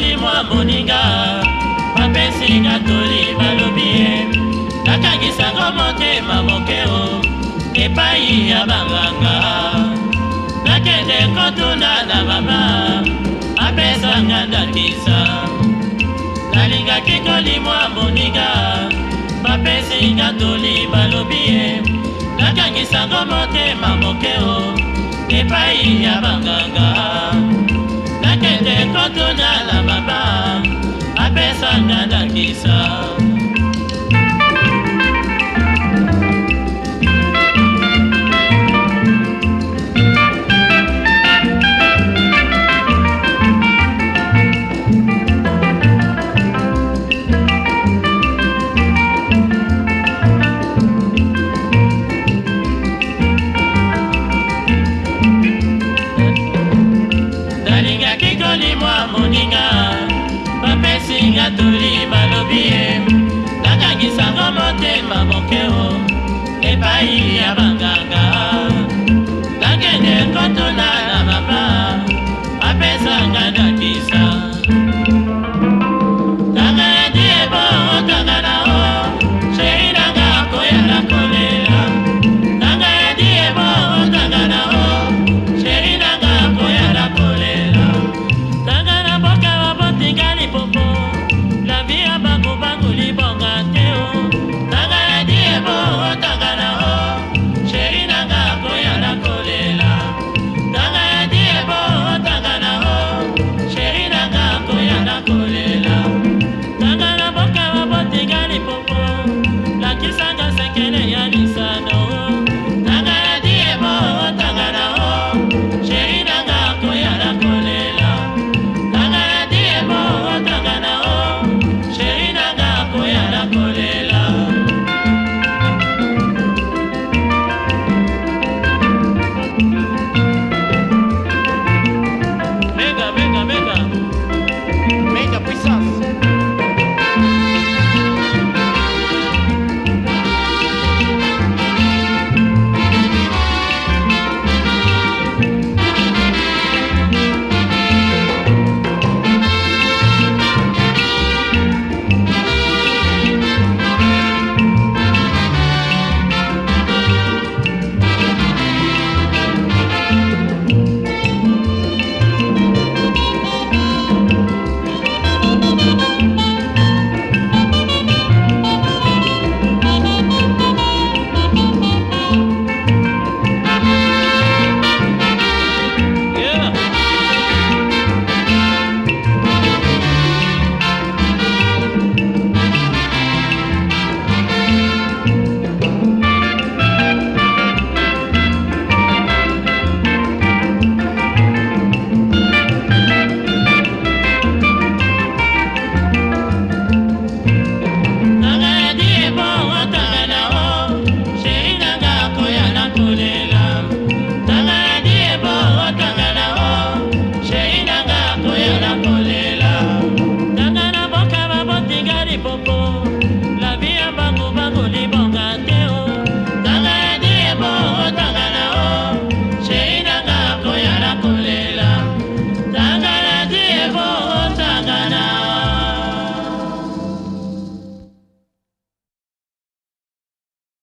basali mwa moninga bapesi katoli balobi ye nakakisango motema mokeo epai ya banganga nakende kotuna na mama apesanga ndakisa nalingaki kolimwa moninga bapesi katoli balobi ye nakakisango motema mokeo epai ya banganga moto na la baba apesanga ndakisa Bahia, Bahia.